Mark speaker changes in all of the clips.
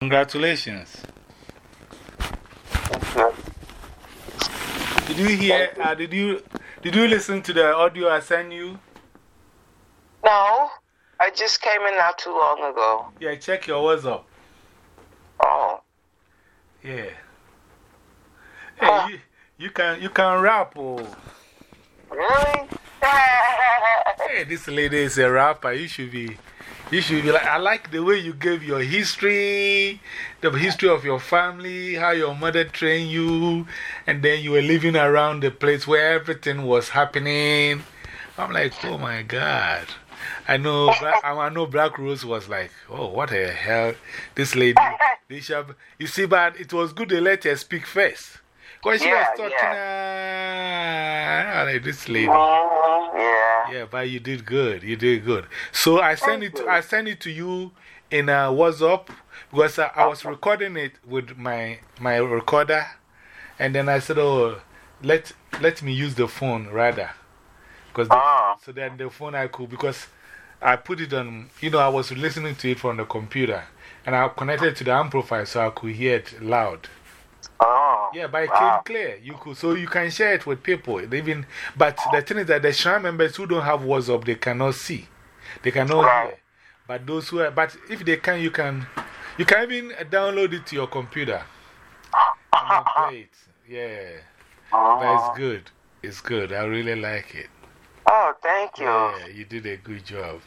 Speaker 1: Congratulations. Did you hear, uh, did you, did you listen to the audio I sent you?
Speaker 2: No, I just came in not too long ago.
Speaker 1: Yeah, check your WhatsApp.
Speaker 2: Oh.
Speaker 1: Yeah. Hey, you, you, can, you can rap. Oh.
Speaker 2: Really?
Speaker 1: hey, this lady is a rapper. You should be. You should be like, I like the way you gave your history, the history of your family, how your mother trained you, and then you were living around the place where everything was happening. I'm like, oh my God. I know, I know Black Rose was like, oh, what the hell, this lady. Should, you see, but it was good they let her speak first. Because she
Speaker 2: Yeah,
Speaker 1: was talking, uh, like this lady.
Speaker 2: Yeah.
Speaker 1: Yeah, but you did good. You did good. So I sent it. To, I sent it to you in a WhatsApp because I, I was recording it with my my recorder, and then I said, "Oh, let let me use the phone rather, because
Speaker 2: Ah.
Speaker 1: so then the phone I could because I put it on. You know, I was listening to it from the computer, and I connected it to the amplifier so I could hear it loud.
Speaker 2: Oh.
Speaker 1: Yeah, but it
Speaker 2: Wow.
Speaker 1: came clear. You could, so you can share it with people. Even, but the thing is that the shrine members who don't have WhatsApp, they cannot see. They cannot
Speaker 2: Right.
Speaker 1: hear. But those who are, but if they can, you can, you can even download it to your computer and play it. Yeah. But
Speaker 2: Oh.
Speaker 1: it's ah. good. It's good. I really like it.
Speaker 2: Oh, thank you.
Speaker 1: Yeah, you did a good job.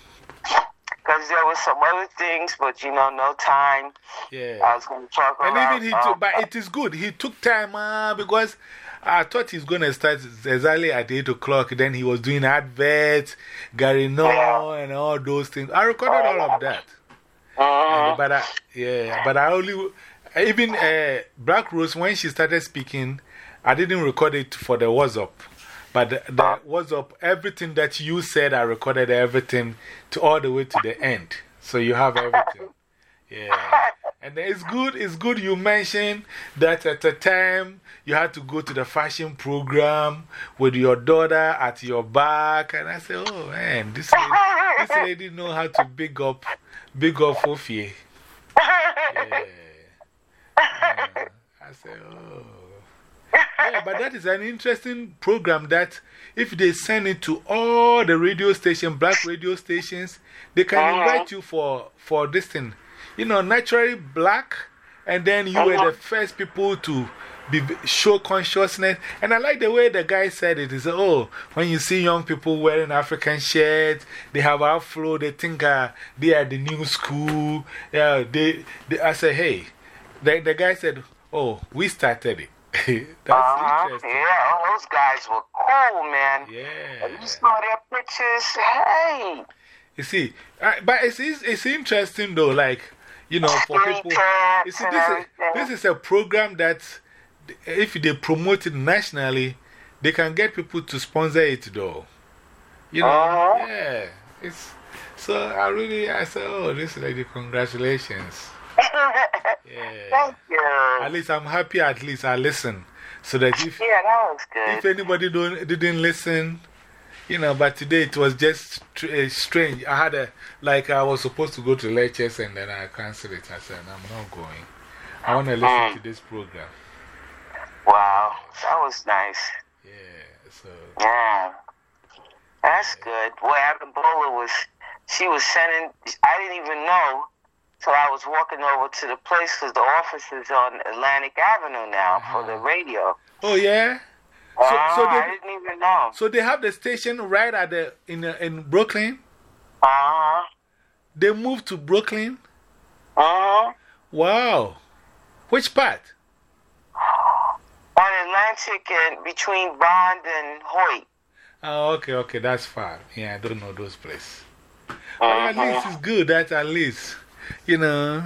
Speaker 2: Because there was some other things, but you know, no time.
Speaker 1: Yeah, I
Speaker 2: was going to talk
Speaker 1: And
Speaker 2: about.
Speaker 1: even he
Speaker 2: um,
Speaker 1: took, but it is good. He took time uh, because I thought he's going to start exactly at 8 o'clock. Then he was doing adverts, Gary No, and all those things. I recorded all of that. And, but I, yeah, but I only, even uh, Black Rose, when she started speaking, I didn't record it for the WhatsApp. But the, the ah. WhatsApp, everything that you said, I recorded everything to all the way to the end. So you have everything. Yeah. And it's good, it's good you mentioned that at the time you had to go to the fashion program with your daughter at your back. And I said, oh man, this lady, this lady know how to big up, big up Fofie. Yeah. Yeah. I said, oh. Yeah, but that is an interesting program that if they send it to all the radio stations, black radio stations, they can
Speaker 2: -huh.
Speaker 1: invite you for, for this thing. You know, naturally black, and then you were the first people to be, show consciousness. And I like the way the guy said it. He said, Oh, when you see young people wearing African shirts, they have afro, they think uh, they are the new school. Yeah, they, they, I said, Hey, the, the guy said, Oh, we started it. That's
Speaker 2: Uh-huh.
Speaker 1: interesting.
Speaker 2: Yeah, all those guys were cool, man.
Speaker 1: Yeah.
Speaker 2: You saw their pictures. Hey.
Speaker 1: You see, uh, but it's, it's, it's interesting though, like, you know, for people. You see, this is, this is a program that if they promote it nationally, they can get people to sponsor it though. You know,
Speaker 2: Uh-huh.
Speaker 1: yeah. It's, so I really, I said, oh, this lady, congratulations. Yeah.
Speaker 2: Thank you.
Speaker 1: At least I'm happy, at least I listen. So that if,
Speaker 2: Yeah, that was good.
Speaker 1: if anybody don't, didn't listen, you know, but today it was just uh, strange. I had a, like, I was supposed to go to lectures and then I canceled it. I said, I'm not going. I want to listen
Speaker 2: Mm.
Speaker 1: to this program.
Speaker 2: Wow, that was nice.
Speaker 1: Yeah, so,
Speaker 2: Yeah. That's good. Boy, Ebola was, she was sending, I didn't even know till I was walking over to the place because the office is on Atlantic Avenue now for the radio.
Speaker 1: oh, yeah?
Speaker 2: So,
Speaker 1: so
Speaker 2: I
Speaker 1: they-
Speaker 2: didn't even know.
Speaker 1: So they have the station right at the, in, uh, in Brooklyn.
Speaker 2: Uh huh.
Speaker 1: They moved to Brooklyn.
Speaker 2: Uh huh.
Speaker 1: Wow. Which part?
Speaker 2: On Atlantic and between Bond and Hoyt.
Speaker 1: Oh, okay, okay, that's far. Yeah, I don't know those places. But at least it's good that at least, you know,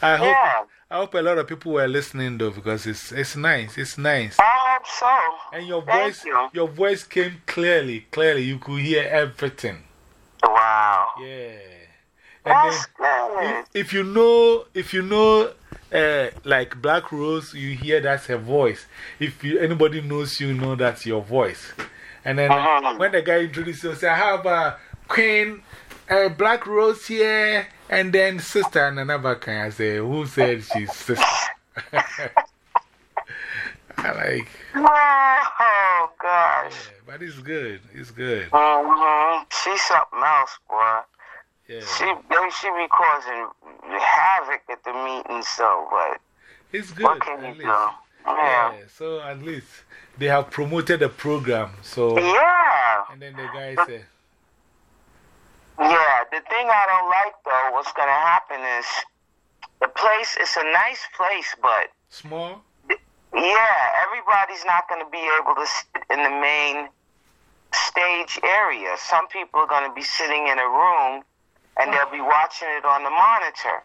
Speaker 1: I hope,
Speaker 2: Yeah.
Speaker 1: I hope a lot of people were listening though because it's, it's nice, it's nice.
Speaker 2: I hope so.
Speaker 1: And your
Speaker 2: Thank
Speaker 1: voice,
Speaker 2: you.
Speaker 1: your voice came clearly, clearly. You could hear everything.
Speaker 2: Wow.
Speaker 1: Yeah. And
Speaker 2: That's
Speaker 1: then,
Speaker 2: good.
Speaker 1: if, if you know, if you know, uh, like Black Rose, you hear that's her voice. If you, anybody knows you, know that's your voice. And then
Speaker 2: Uh-huh.
Speaker 1: when the guy introduced you, say, I have a Queen uh, Black Rose here, and then Sister Nanaba can I say, who said she's sister? I like.
Speaker 2: Oh, gosh.
Speaker 1: Yeah, but it's good. It's good.
Speaker 2: Mm-hmm. She's something else, boy.
Speaker 1: Yeah.
Speaker 2: She, should be causing havoc at the meeting, so, but
Speaker 1: It's good.
Speaker 2: what can you do? Yeah.
Speaker 1: Yeah, so at least they have promoted the program. So,
Speaker 2: Yeah.
Speaker 1: and then the guy said,
Speaker 2: the thing I don't like though, what's gonna happen is the place is a nice place, but
Speaker 1: small?
Speaker 2: yeah, everybody's not gonna be able to sit in the main stage area. Some people are gonna be sitting in a room and they'll be watching it on the monitor.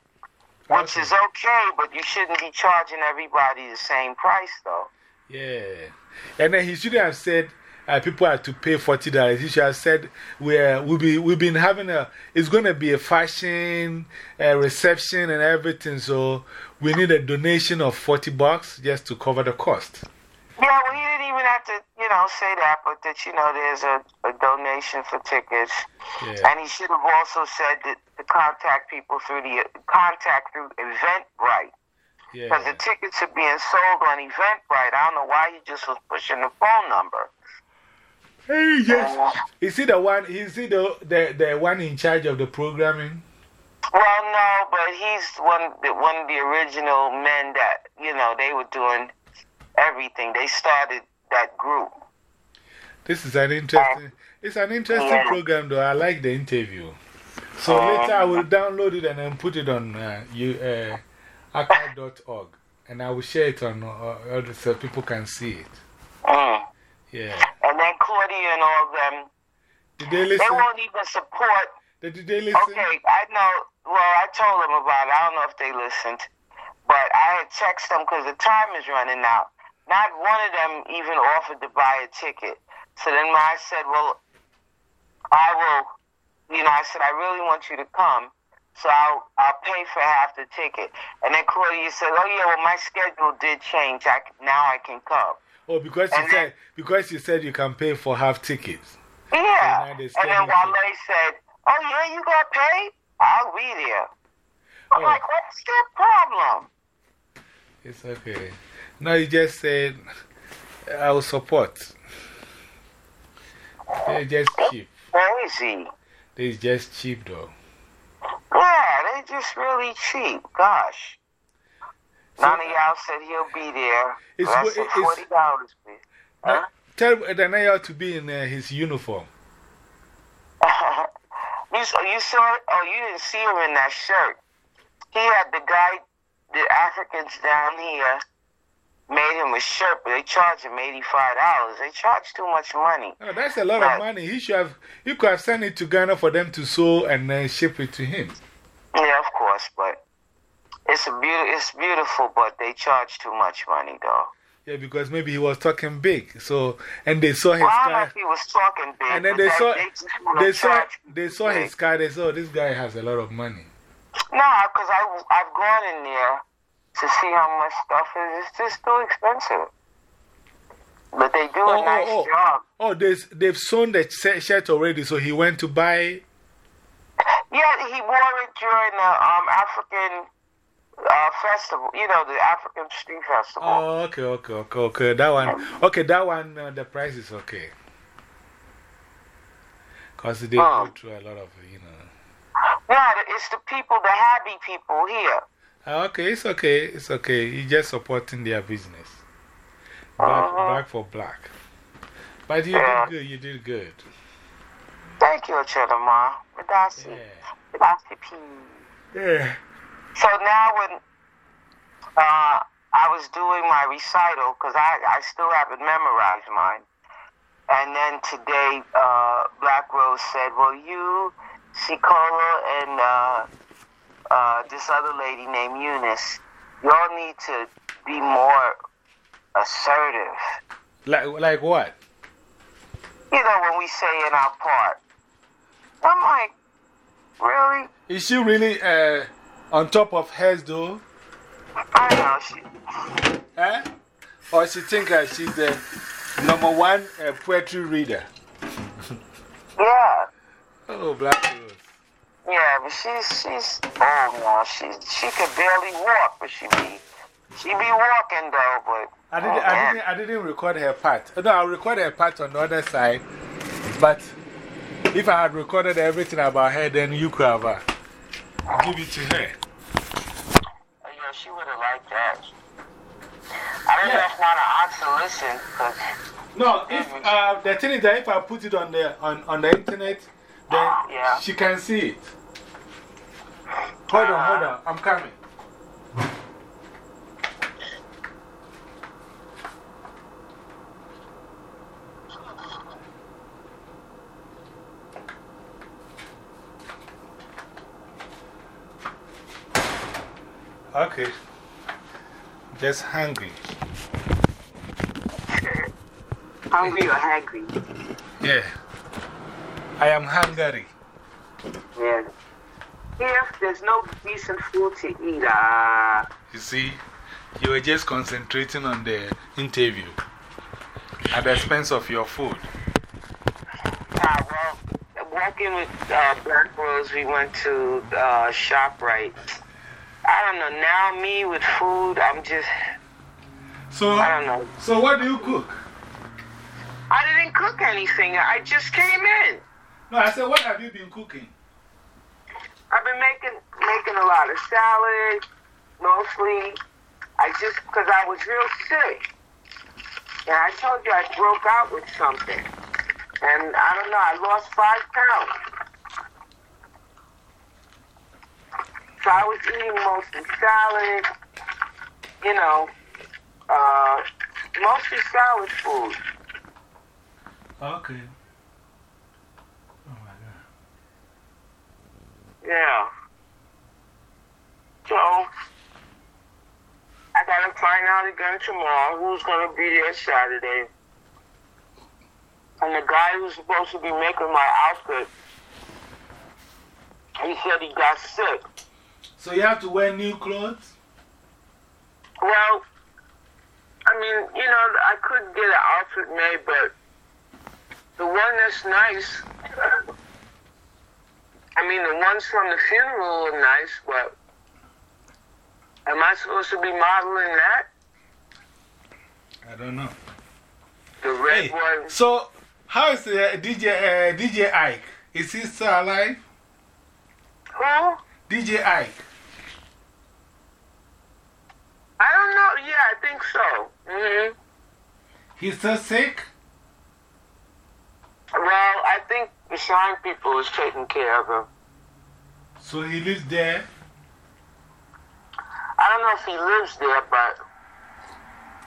Speaker 2: Which is okay, but you shouldn't be charging everybody the same price though.
Speaker 1: Yeah. And then he should have said, uh, people have to pay $40. He should have said, we're, we'll be, we've been having a, it's going to be a fashion uh, reception and everything. So we need a donation of 40 bucks just to cover the cost.
Speaker 2: Yeah, well, he didn't even have to, you know, say that, but that, you know, there's a, a donation for tickets.
Speaker 1: Yeah.
Speaker 2: And he should have also said that to contact people through the contact through Eventbrite. Because
Speaker 1: Yeah.
Speaker 2: the tickets are being sold on Eventbrite. I don't know why he just was pushing the phone number.
Speaker 1: Hey, yes. Is he the one, is he the, the, the one in charge of the programming?
Speaker 2: Well, no, but he's one, one of the original men that, you know, they were doing everything. They started that group.
Speaker 1: This is an interesting, it's an interesting
Speaker 2: Yeah.
Speaker 1: program though. I like the interview. So later I will download it and then put it on uh, you, uh, archive.org and I will share it on uh, other so people can see it.
Speaker 2: Mm.
Speaker 1: Yeah.
Speaker 2: Claudia and all of them,
Speaker 1: Did they listen?
Speaker 2: they won't even support
Speaker 1: Did, did they listen?
Speaker 2: Okay, I know. Well, I told them about it. I don't know if they listened, but I had texted them because the time is running out. Not one of them even offered to buy a ticket. So then I said, well, I will, you know, I said, I really want you to come. So I'll, I'll pay for half the ticket. And then Claudia said, oh, yeah, well, my schedule did change. I, now I can come.
Speaker 1: Oh, because you
Speaker 2: And
Speaker 1: said, because you said you can pay for half tickets.
Speaker 2: Yeah.
Speaker 1: now they
Speaker 2: And then. Wale said, oh, yeah, you got paid? I'll be there. I'm
Speaker 1: Oh.
Speaker 2: like, what's your problem?
Speaker 1: It's okay. No, you just said, I will support. They're just cheap.
Speaker 2: Crazy.
Speaker 1: They're just cheap though.
Speaker 2: Yeah, they're just really cheap. Gosh. None of y'all said he'll be there.
Speaker 1: It's-
Speaker 2: Less than
Speaker 1: it's-
Speaker 2: forty dollars, please. Huh?
Speaker 1: Tell Danaya to be in uh, his uniform.
Speaker 2: you saw, you saw? Oh, you didn't see him in that shirt. He had the guy, the Africans down here, made him a shirt, but they charged him eighty-five dollars. They charge too much money.
Speaker 1: Oh, that's a lot
Speaker 2: Right.
Speaker 1: of money. He should have, you could have sent it to Ghana for them to sew and then ship it to him.
Speaker 2: Yeah, of course, but it's a beautiful. It's beautiful, but they charge too much money, though.
Speaker 1: Yeah, because maybe he was talking big. So, and they saw his
Speaker 2: Well, I
Speaker 1: car.
Speaker 2: he was talking big.
Speaker 1: And then they saw,
Speaker 2: wanna
Speaker 1: they saw, they saw
Speaker 2: big.
Speaker 1: his car. They saw this guy has a lot of money.
Speaker 2: Nah, because I've gone in there to see how much stuff is. It's just too expensive. But they do
Speaker 1: Oh,
Speaker 2: a nice
Speaker 1: oh, oh.
Speaker 2: job.
Speaker 1: Oh, they, they've sewn the shirt already. So he went to buy.
Speaker 2: Yeah, he wore it during the um, African uh, festival. You know, the African Street Festival.
Speaker 1: Oh, okay, okay, okay, okay. That one, okay, that one, uh, the price is okay. Because they
Speaker 2: Oh.
Speaker 1: go through a lot of, you know.
Speaker 2: Yeah, it's the people, the happy people here.
Speaker 1: Ah, Okay, it's okay, it's okay. You're just supporting their business. Black,
Speaker 2: Uh-huh.
Speaker 1: black for black. But you
Speaker 2: Yeah.
Speaker 1: did good, you did good.
Speaker 2: Thank you, Chidama. Madasi.
Speaker 1: Yeah.
Speaker 2: P.
Speaker 1: Yeah.
Speaker 2: So now when uh, I was doing my recital, because I, I still haven't memorized mine, and then today uh, Black Rose said, well, you, Sikola, and uh, uh, this other lady named Eunice, y'all need to be more assertive.
Speaker 1: Like, like what?
Speaker 2: You know, when we say in our part. I'm like, really?
Speaker 1: Is she really uh, on top of hers though?
Speaker 2: I know. She,
Speaker 1: Eh? Or she think uh, she's the number one uh, poetry reader?
Speaker 2: yeah.
Speaker 1: Oh, Black Rose.
Speaker 2: Yeah, but she's she's old now. She she could barely walk, but she be she be walking though. But
Speaker 1: I didn't, I, didn't, I didn't record her part. No, I'll record her part on the other side. But if I had recorded everything about her, then you could have uh, give it to her.
Speaker 2: Oh, yeah, she would have liked that. I don't know if Mama asked to listen. Cause
Speaker 1: no, if uh, the thing is that if I put it on the, on, on the internet, then
Speaker 2: yeah.
Speaker 1: she can see it. Hold on, hold on. I'm coming. Okay. Just hungry.
Speaker 2: hungry or hungry?
Speaker 1: Yeah. I am hungry.
Speaker 2: Yeah. Here, there's no decent food to eat. Uh,
Speaker 1: you see, you were just concentrating on the interview at the expense of your food.
Speaker 2: Uh, well, working with uh, Black Rose, we went to uh, ShopRite. I don't know. Now, me with food, I'm just.
Speaker 1: So,
Speaker 2: I don't know.
Speaker 1: So, what do you cook?
Speaker 2: I didn't cook anything. I just came in.
Speaker 1: No, I said, what have you been cooking?
Speaker 2: I've been making making a lot of salad, mostly. I just because I was real sick, and I told you I broke out with something, and I don't know. I lost five pounds. So I was eating mostly salad, you know, uh, mostly salad food.
Speaker 1: Okay. Oh my God.
Speaker 2: Yeah. So, I gotta find out again tomorrow who's gonna be there Saturday. And the guy who's supposed to be making my outfit, he said he got sick.
Speaker 1: So you have to wear new clothes?
Speaker 2: Well, I mean, you know, I could get an outfit made, but the one that's nice I mean, the ones from the funeral are nice, but am I supposed to be modeling that?
Speaker 1: I don't know.
Speaker 2: The red
Speaker 1: hey,
Speaker 2: one.
Speaker 1: So, how is uh, DJ, uh, DJ Ike? Is he still alive?
Speaker 2: Who?
Speaker 1: DJ Ike.
Speaker 2: I don't know. Yeah, I think so. -hmm.
Speaker 1: He's still sick?
Speaker 2: Well, I think the Shine people is taking care of him.
Speaker 1: So he lives there?
Speaker 2: I don't know if he lives there, but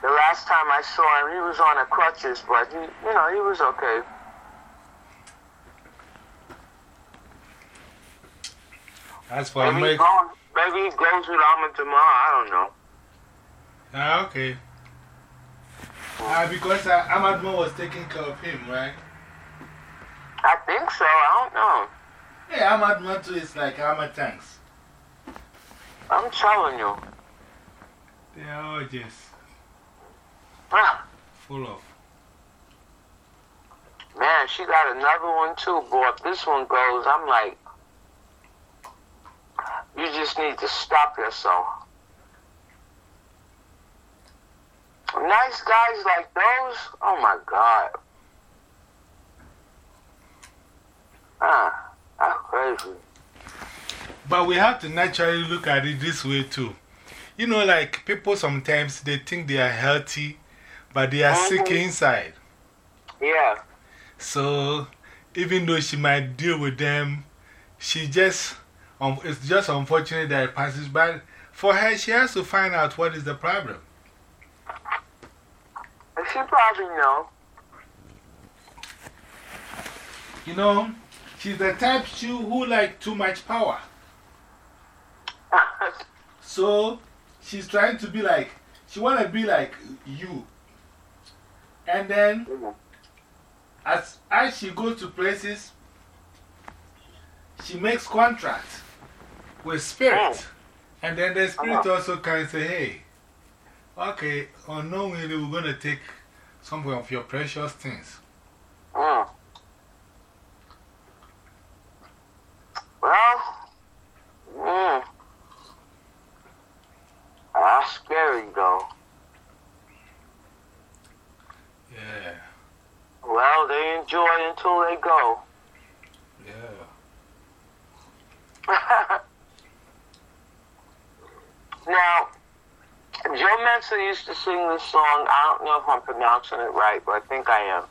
Speaker 2: the last time I saw him, he was on a crutches, but he, you know, he was okay.
Speaker 1: That's for
Speaker 2: maybe, he goes, maybe he goes with Ahmad tomorrow. I don't know.
Speaker 1: Ah, okay. Ah, because uh, Ahmad Mo was taking care of him, right?
Speaker 2: I think so. I don't know.
Speaker 1: Yeah, Ahmad Matu is like Ahmad Tanks.
Speaker 2: I'm telling you.
Speaker 1: They are all just
Speaker 2: ah.
Speaker 1: full of.
Speaker 2: Man, she got another one too, boy. If this one goes, I'm like, you just need to stop yourself. Nice guys like those, oh my God. Ah, that's crazy.
Speaker 1: But we have to naturally look at it this way too. You know, like people sometimes they think they are healthy, but they are -hmm. sick mm-hmm. inside.
Speaker 2: Yeah.
Speaker 1: So even though she might deal with them, she just, um, it's just unfortunate that it passes by. For her, she has to find out what is the problem.
Speaker 2: She probably know.
Speaker 1: You know, She's the type who, who like too much power. so she's trying to be like, she want to be like you. And then, as, as she goes to places, she makes contracts with spirit. Oh. And then the spirit -huh. also can say, hey, okay, unknowingly, we're going to take some of your precious things.
Speaker 2: Oh. Well, Mm. That's scary, though.
Speaker 1: Yeah.
Speaker 2: Well, they enjoy until they go.
Speaker 1: Yeah.
Speaker 2: now, Joe Mensa used to sing this song. I don't know if I'm pronouncing it right, but I think I am.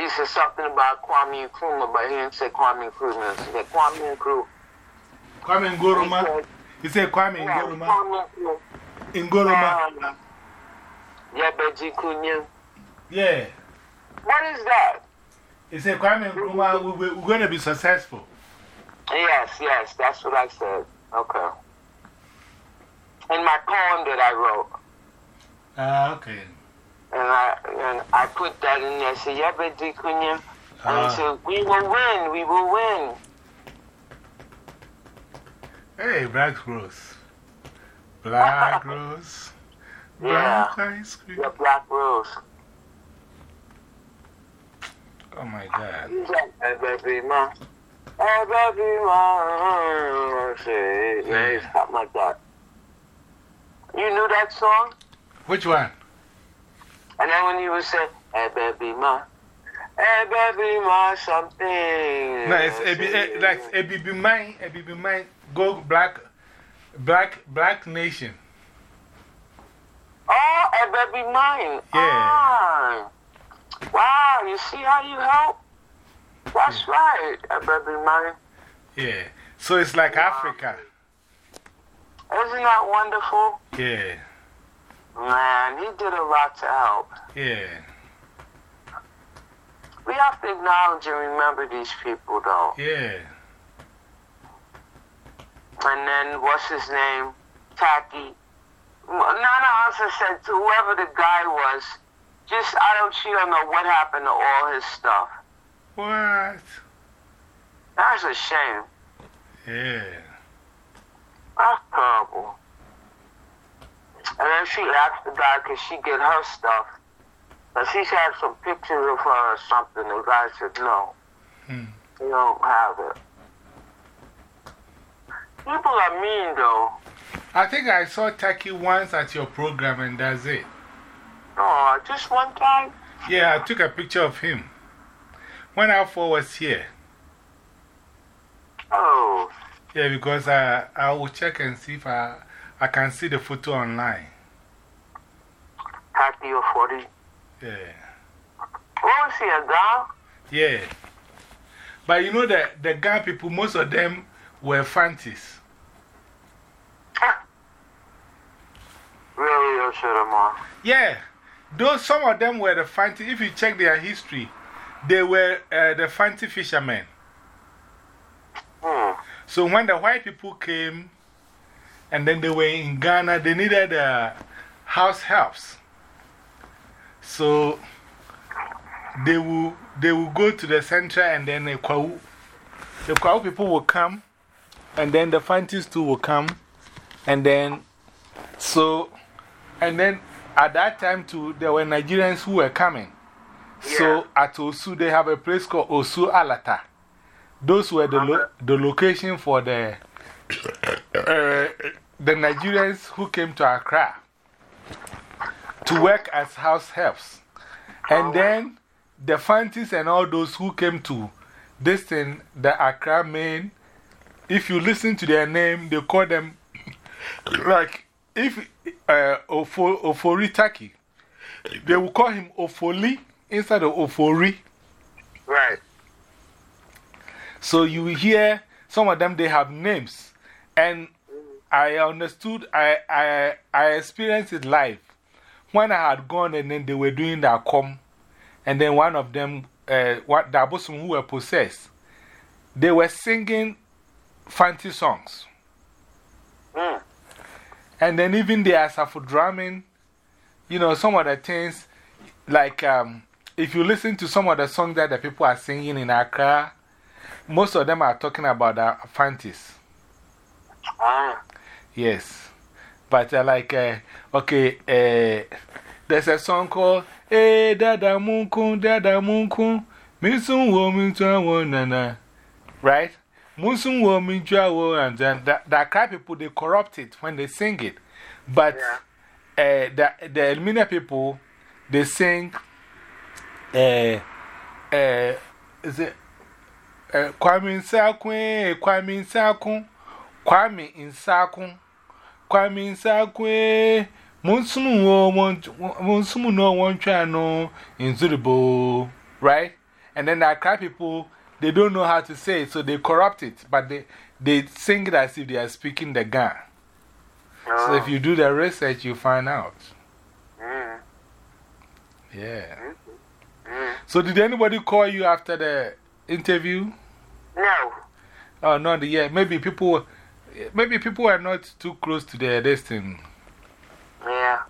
Speaker 2: He said something about Kwame Nkrumah, but he didn't say Kwame Nkrumah. He said Kwame Nkrumah.
Speaker 1: Kwame Ngoroma. He said Kwame
Speaker 2: Yeah, Nkrumah.
Speaker 1: Ngoroma.
Speaker 2: Um, Yebeji Kunya.
Speaker 1: Yeah.
Speaker 2: What is that?
Speaker 1: He said Kwame Nkrumah, we, we, we're going to be successful.
Speaker 2: Yes, yes, that's what I said. Okay. In my poem that I wrote.
Speaker 1: Ah, okay.
Speaker 2: And I and I put that in there. Say, Yebeji Kunya. And
Speaker 1: Ah.
Speaker 2: he said, We will win, we will win.
Speaker 1: Hey, Black Rose. Black Rose. Black ice cream.
Speaker 2: The Black Rose.
Speaker 1: Oh my God.
Speaker 2: Hey, baby, ma. Hey, baby, ma. Say, yeah, something like that. You knew that song?
Speaker 1: Which one?
Speaker 2: And then when he was saying, hey, baby, ma. Hey, baby, ma, something.
Speaker 1: No, it's Ebi, eh, that's Ebibi Mine. Ebibi Mine. Go Black. Black, Black Nation.
Speaker 2: Oh, hey, baby, mine.
Speaker 1: Yeah.
Speaker 2: Ah. Wow, you see how you help? That's right, hey, baby, mine.
Speaker 1: Yeah. So it's like Africa.
Speaker 2: Isn't that wonderful?
Speaker 1: Yeah.
Speaker 2: Man, he did a lot to help.
Speaker 1: Yeah.
Speaker 2: We have to acknowledge and remember these people, though.
Speaker 1: Yeah.
Speaker 2: And then, what's his name? Tacky. Nana also said to whoever the guy was, just, I don't, she don't know what happened to all his stuff.
Speaker 1: What?
Speaker 2: That's a shame.
Speaker 1: Yeah.
Speaker 2: That's terrible. And then she asked the guy, could she get her stuff? And she had some pictures of her or something. The guy said, no,
Speaker 1: Hmm.
Speaker 2: you don't have it. People are mean, though.
Speaker 1: I think I saw Taki once at your program and that's it.
Speaker 2: Oh, just one time?
Speaker 1: Yeah, I took a picture of him. When Alpha was here.
Speaker 2: Oh,
Speaker 1: Yeah, because I, I will check and see if I, I can see the photo online.
Speaker 2: Happy or 40.
Speaker 1: Yeah.
Speaker 2: Was he, a guy?
Speaker 1: Yeah. But you know that the Ghana people, most of them were Fantis.
Speaker 2: Really, or should have on?
Speaker 1: Yeah. Though some of them were the Fanti, if you check their history, they were uh, the Fanti fishermen.
Speaker 2: Hmm.
Speaker 1: So when the white people came and then they were in Ghana, they needed uh, house helps. So they will, they will go to the center and then the Kwahu, the Kwahu people will come and then the Fantis too will come. And then, so, and then at that time too, there were Nigerians who were coming. So at Osu, they have a place called Osu Alata. Those were the, lo the location for the, uh, the Nigerians who came to Accra to work as house helps. And then the Fantis and all those who came to this thing, the Accra main, if you listen to their name, they call them like if uh, Ofo, Ofori Taki, they will call him Ofoli instead of Ofori.
Speaker 2: Right.
Speaker 1: So you hear some of them, they have names. And I understood, I, I, I experienced it live. When I had gone and then they were doing that com, and then one of them, uh, what, the Abosom who were possessed, they were singing Fanti songs.
Speaker 2: Hmm.
Speaker 1: And then even the Asafo drumming, you know, some of the things, like um, if you listen to some of the songs that the people are singing in Accra, most of them are talking about the Fantis.
Speaker 2: Ah.
Speaker 1: Yes. But uh, like, uh, okay, uh, there's a song called Eh Dada Munkun, Dada Munkun, Misun Wo Misun Wo Nana. Right? Munsum wo, Minjua wo, and then the, the Accra people, they corrupt it when they sing it. But
Speaker 2: Yeah.
Speaker 1: uh, the, the Elmina people, they sing, uh, uh, is it uh, Kwame Nsakwe, Kwame Nsakwe, Kwame Nsakwe, Kwame Munsum wo, Munsum no one channel in Zuribo, right? And then the Accra people, they don't know how to say it, so they corrupt it, but they, they sing it as if they are speaking the Ga. So if you do the research, you find out.
Speaker 2: Mm.
Speaker 1: Yeah.
Speaker 2: Mm.
Speaker 1: So, did anybody call you after the interview?
Speaker 2: No.
Speaker 1: Oh, not yet. Maybe people, maybe people are not too close to their destiny.
Speaker 2: Yeah.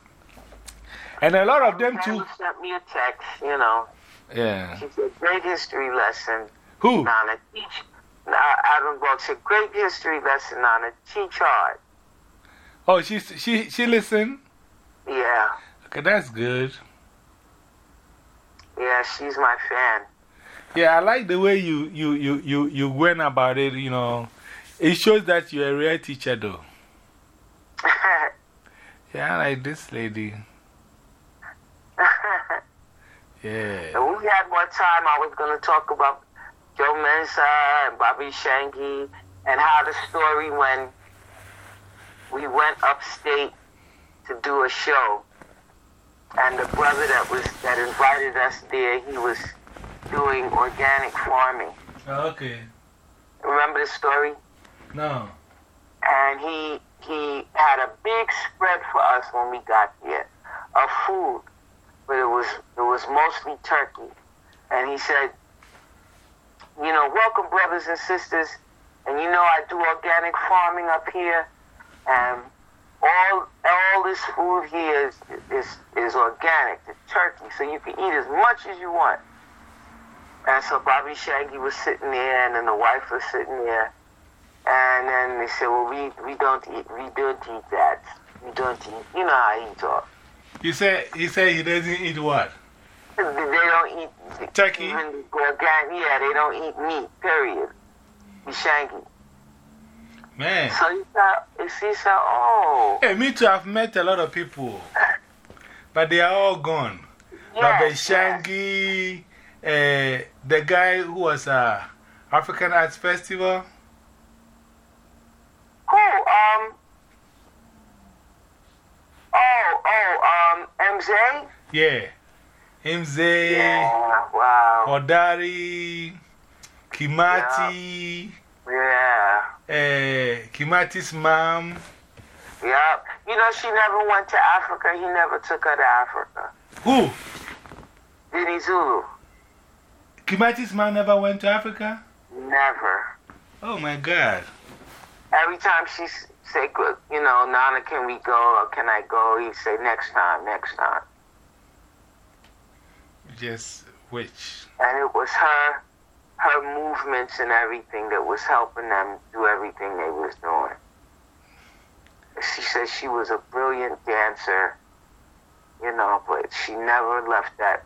Speaker 1: And a lot of them too.
Speaker 2: Nana sent me a text, you know.
Speaker 1: Yeah.
Speaker 2: She said, great history lesson,
Speaker 1: Who?
Speaker 2: Nana. Teach. Uh, Adam Brock said, great history lesson, Nana. Teach hard.
Speaker 1: Oh, she, she, she listened?
Speaker 2: Yeah.
Speaker 1: Okay, that's good.
Speaker 2: Yeah, she's my fan.
Speaker 1: Yeah, I like the way you, you, you, you, you went about it, you know. It shows that you're a real teacher, though. Yeah, I like this lady. Yeah.
Speaker 2: If we had more time, I was going to talk about Joe Mensa and Bobby Shanky and how the story when we went upstate to do a show. And the brother that was that invited us there, he was doing organic farming.
Speaker 1: Oh, okay.
Speaker 2: Remember the story?
Speaker 1: No.
Speaker 2: and he he had a big spread for us when we got here of food, but it was it was mostly turkey. And he said, you know, welcome brothers and sisters, and you know I do organic farming up here, and all all this food here is is is organic, the turkey, so you can eat as much as you want. And so Bobby Shaggy was sitting there, and then the wife was sitting there. And then they said, well, we, we don't eat, we don't eat that. We don't eat, you know how he talk.
Speaker 1: You said, he said he doesn't eat what?
Speaker 2: They don't eat
Speaker 1: Turkey?
Speaker 2: Even organic, yeah, they don't eat meat, period. Be shanky.
Speaker 1: Man.
Speaker 2: So he said, he said, oh.
Speaker 1: Hey, me too, I've met a lot of people, but they are all gone.
Speaker 2: Yes,
Speaker 1: Shangi, uh, the guy who was uh, African Arts Festival.
Speaker 2: Who? Um. Oh, oh, um, MZ?
Speaker 1: Yeah. Mze,
Speaker 2: Yeah, wow.
Speaker 1: Odari, Kimati,
Speaker 2: Yeah.
Speaker 1: uh, Kimati's mom.
Speaker 2: Yeah. You know, she never went to Africa. He never took her to Africa.
Speaker 1: Who?
Speaker 2: Dinizulu?
Speaker 1: Kimati's mom never went to Africa?
Speaker 2: Never.
Speaker 1: Oh my God.
Speaker 2: Every time she s- say, you know, Nana, can we go or can I go? He'd say, next time, next time.
Speaker 1: Just which?
Speaker 2: And it was her, her movements and everything that was helping them do everything they was doing. She said she was a brilliant dancer, you know, but she never left that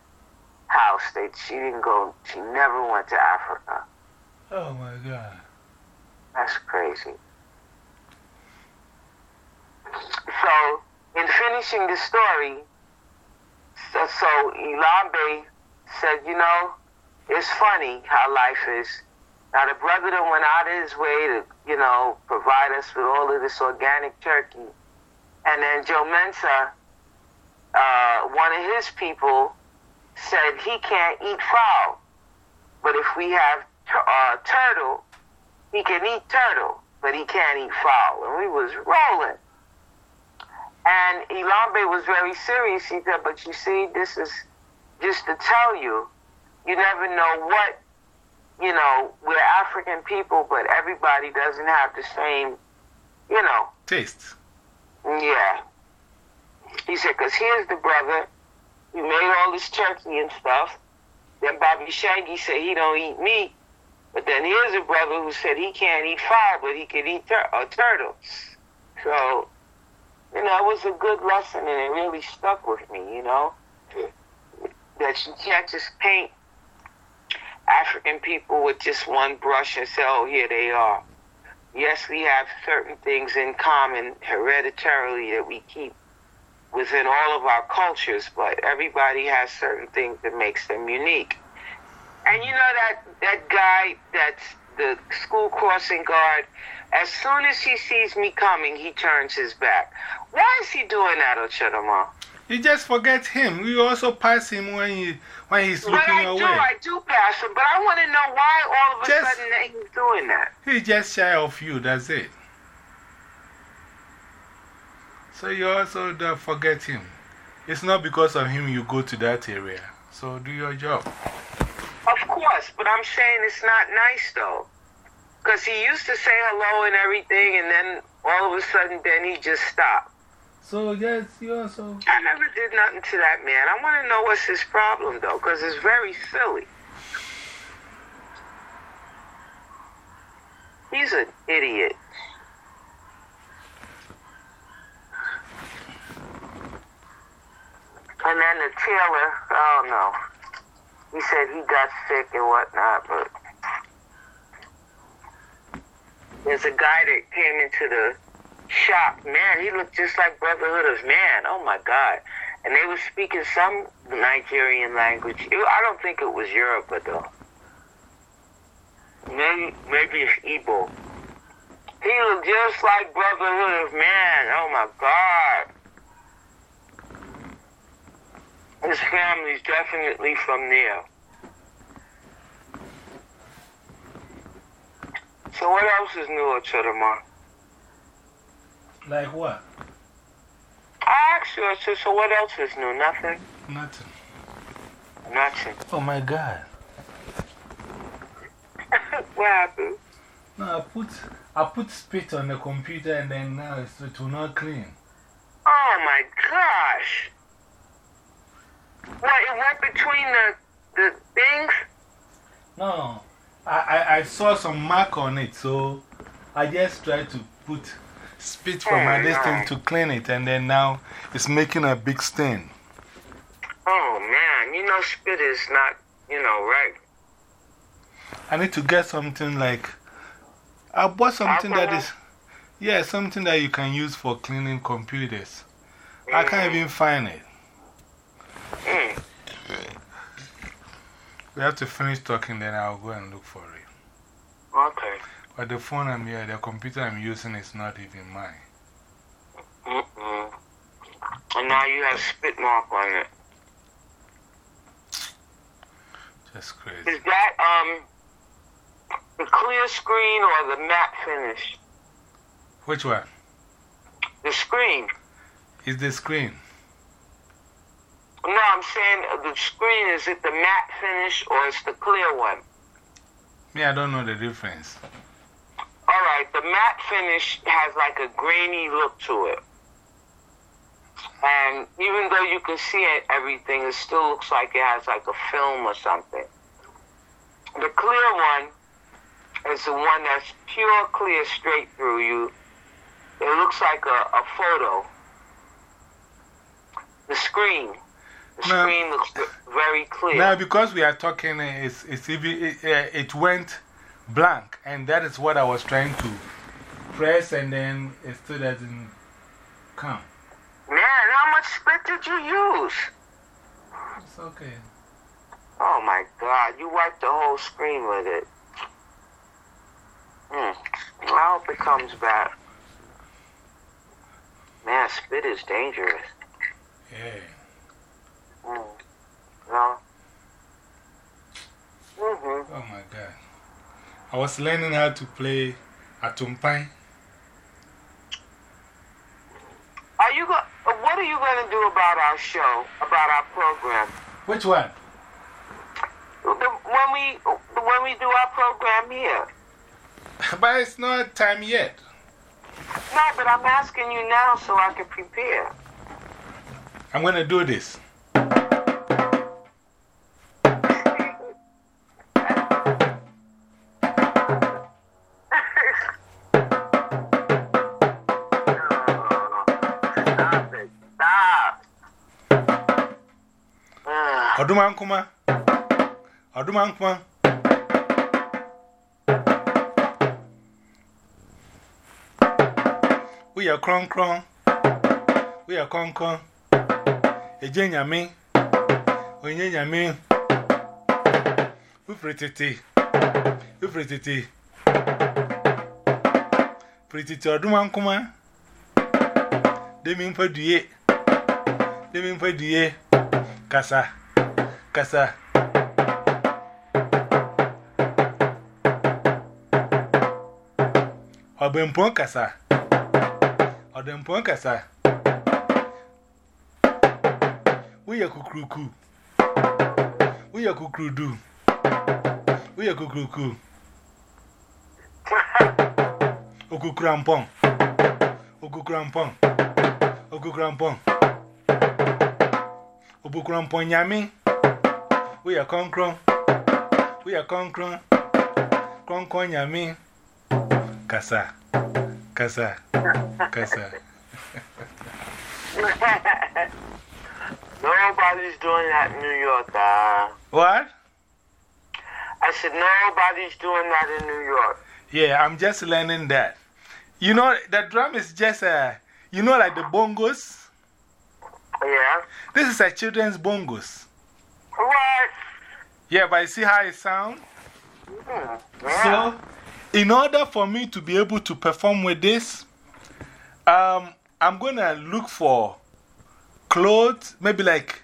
Speaker 2: house. They, she didn't go, she never went to Africa.
Speaker 1: Oh my God.
Speaker 2: That's crazy. So, in finishing the story, so, so Ilambe said, you know, it's funny how life is. Now, the brother that went out of his way to, you know, provide us with all of this organic turkey. And then Joe Mensa, uh, one of his people, said he can't eat fowl. But if we have uh, turtle, he can eat turtle, but he can't eat fowl. And we was rolling. And Ilambe was very serious. He said, but you see, this is just to tell you, you never know what, you know, we're African people, but everybody doesn't have the same, you know,
Speaker 1: Taste.
Speaker 2: yeah. He said, because here's the brother made all this turkey and stuff. Then Bobby Shaggy said he don't eat meat. But then here's a brother who said he can't eat fowl, but he could eat tur- a turtle. So, you know, it was a good lesson, and it really stuck with me, you know, that you can't just paint African people with just one brush and say, oh, here they are. Yes, we have certain things in common hereditarily that we keep within all of our cultures, but everybody has certain things that makes them unique. And you know that that guy that's the school crossing guard, as soon as he sees me coming, he turns his back. Why is he doing that, Ochidama?
Speaker 1: You just forget him. You also pass him when, you, when he's looking away.
Speaker 2: but I do, I do pass him, but I want to know why all of a
Speaker 1: Just-
Speaker 2: sudden that he's doing that.
Speaker 1: He's just shy of you, that's it. So you also don't forget him. It's not because of him you go to that area. So do your job.
Speaker 2: Of course, but I'm saying it's not nice though. Because he used to say hello and everything, and then all of a sudden, then he just stopped.
Speaker 1: So yes, you also.
Speaker 2: I never did nothing to that man. I want to know what's his problem though, because it's very silly. He's an idiot. And then the tailor, oh no. He said he got sick and whatnot, but there's a guy that came into the shop. Man, he looked just like Brotherhood of Man. Oh my God. And they were speaking some Nigerian language. I don't think it was Europe Yoruba though. Maybe, maybe it's Igbo. He looked just like Brotherhood of Man. Oh my God. His family's definitely from there. So what else is new at Chudamar?
Speaker 1: Like what?
Speaker 2: I asked you, I said, so what else is new? Nothing?
Speaker 1: Nothing.
Speaker 2: Nothing.
Speaker 1: Oh my God.
Speaker 2: what happened?
Speaker 1: No, I put, I put spit on the computer and then now it's, it will not clean.
Speaker 2: Oh my gosh. What, it went between the, the things?
Speaker 1: No, I, I, I saw some mark on it, so I just tried to put spit from my
Speaker 2: Oh,
Speaker 1: thing
Speaker 2: no.
Speaker 1: to clean it, and then now it's making a big stain.
Speaker 2: Oh man, you know spit is not, you know, right.
Speaker 1: I need to get something like. I bought something that is. Yeah, something that you can use for cleaning computers. I can't mm. even find it.
Speaker 2: Mm.
Speaker 1: We have to finish talking, then I'll go and look for it.
Speaker 2: Okay.
Speaker 1: But the phone I'm here, the computer I'm using is not even mine.
Speaker 2: Mm-mm. And now you have spit mark on it.
Speaker 1: Just crazy.
Speaker 2: Is that, um, the clear screen or the matte finish?
Speaker 1: Which one?
Speaker 2: The screen.
Speaker 1: Is the screen?
Speaker 2: No, I'm saying the screen, is it the matte finish or it's the clear one?
Speaker 1: Me, I don't know the difference.
Speaker 2: All right, the matte finish has like a grainy look to it. And even though you can see it, everything, it still looks like it has like a film or something. The clear one is the one that's pure clear straight through you. It looks like a, a photo. The screen. The
Speaker 1: No.
Speaker 2: screen looks very clear.
Speaker 1: Now, because we are talking, it's, it's even, it, uh, it went blank, and that is what I was trying to press, and then it still doesn't come.
Speaker 2: Man, how much spit did you use?
Speaker 1: It's okay.
Speaker 2: Oh my god, you wiped the whole screen with it. Hmm. I hope it comes back. Man, spit is dangerous.
Speaker 1: Yeah.
Speaker 2: Hmm. No? Mm-hmm.
Speaker 1: Oh my God. I was learning how to play Atumpan.
Speaker 2: Are you go- what are you going to do about our show, about our program?
Speaker 1: Which one?
Speaker 2: The, when we when we do our program here?
Speaker 1: But it's not time yet.
Speaker 2: No, but I'm asking you now so I can prepare.
Speaker 1: I'm going to do this. ọdụma nkụma ọdụma nkụma ụyọ kronkron ụyọ kronkron eje nyame. Onye nyame. Ufurititi ufurititi furititi ọdụma nkụma demi mfadue demi mfadue Casa. Kasa. Ọbẹ̀mpọ̀n kasa. Ọdẹ̀mpọ̀n kasa. Wúyẹ̀ kùkùrùkù. Wúyẹ̀ kùkùrùdù. Wúyẹ̀ kùkùrùkù. Okùkùràmpọ̀n. Okùkùràmpọ̀n. Okùkùràmpọ̀n. Okùkùràmpọ̀n nyàmí. Okukurampọ̀n. Okukurampọ̀n nyami. Wúyẹ̀ kọ́nkọ́n. Wúyẹ̀ kọ́nkọ́n. Kọ́nkọ́n nyami. Kasa. Kasa. Kasa.
Speaker 2: Nobody's doing that in New York. Uh.
Speaker 1: What?
Speaker 2: I said, nobody's doing that in New York.
Speaker 1: Yeah, I'm just learning that. You know, the drum is just a, you know, like the bongos?
Speaker 2: Yeah.
Speaker 1: This is a children's bongos.
Speaker 2: What?
Speaker 1: Yeah, but you see how it sounds?
Speaker 2: Yeah.
Speaker 1: So, in order for me to be able to perform with this, um, I'm going to look for clothes, maybe like,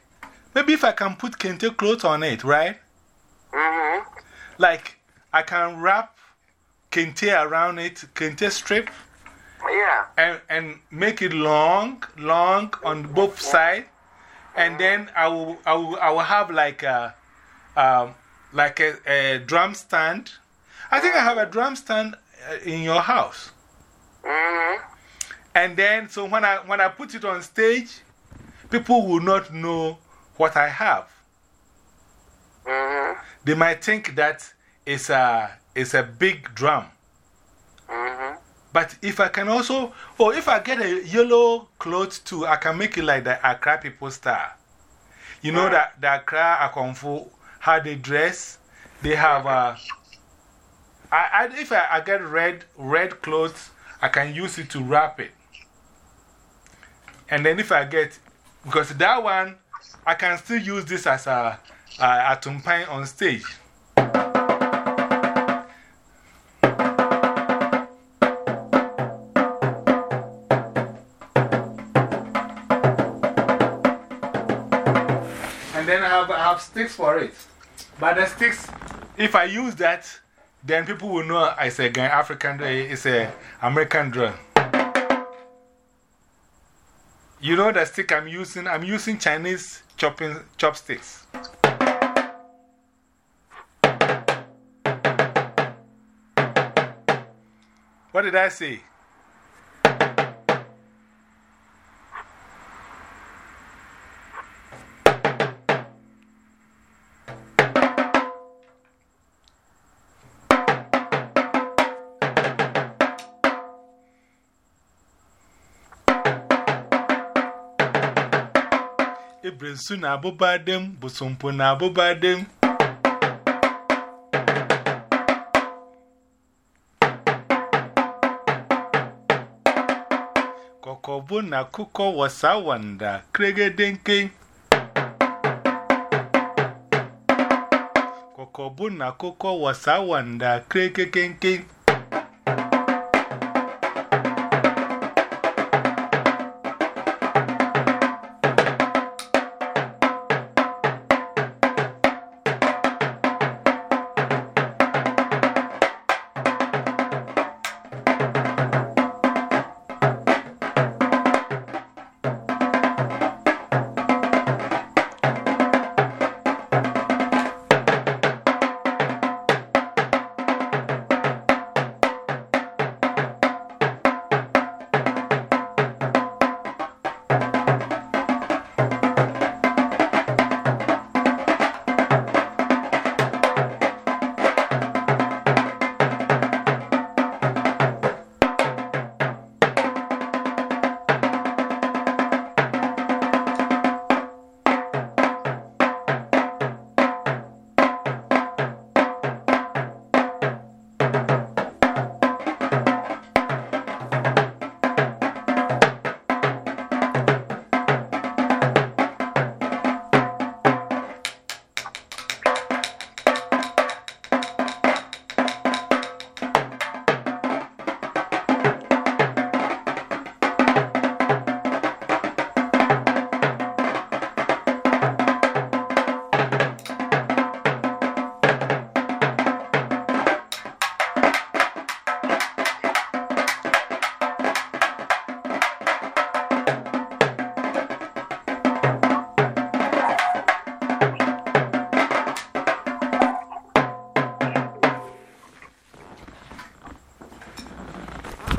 Speaker 1: maybe if I can put kente clothes on it, right?
Speaker 2: -hmm.
Speaker 1: Like, I can wrap kente around it, kente strip,
Speaker 2: Yeah.
Speaker 1: and, and make it long, long on both sides. And then I will, I will, I will have like a, um, like a, a drum stand. I think I have a drum stand uh, in your house.
Speaker 2: -hmm.
Speaker 1: And then, so when I, when I put it on stage, people will not know what I have.
Speaker 2: -hmm.
Speaker 1: They might think that it's a, it's a big drum.
Speaker 2: -hmm.
Speaker 1: But if I can also, or if I get a yellow cloth too, I can make it like the Accra people style. You know that the Accra Akonfo, how they dress, they have a. I, I, if I, I get red, red clothes, I can use it to wrap it. And then if I get, because that one, I can still use this as a, a, a tumpan on stage. Have, I have sticks for it. But the sticks, if I use that, then people will know it's a African, it's a American drum. You know the stick I'm using? I'm using Chinese chopping, chopsticks. What did I say? Ebrensu na abụba dị m, Bụsụmpụ na abụba dị m. Kọkọbụ na kụkọ wasa wanda, kregede nke. Kọkọbụ na kụkọ wasa wanda, kregede nke.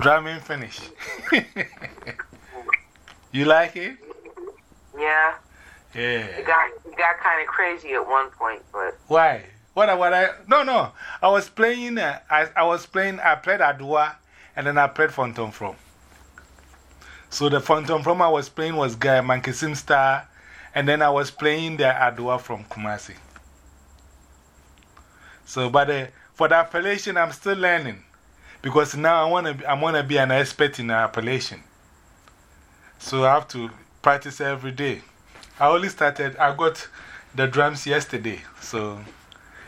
Speaker 1: Drumming finish. you like it?
Speaker 2: Yeah.
Speaker 1: Yeah.
Speaker 2: It got, it got kind of crazy at one point, but.
Speaker 1: Why? What, what I. No, no. I was playing. Uh, I, I was playing. I played Adwa and then I played Fontomfrom. So the Fontomfrom I was playing was Guy Mankisim Star, and then I was playing the Adwa from Kumasi. So, but uh, for the appellation, I'm still learning because now I want to I wanna be an expert in appellation. So I have to practice every day. I only started, I got the drums yesterday. So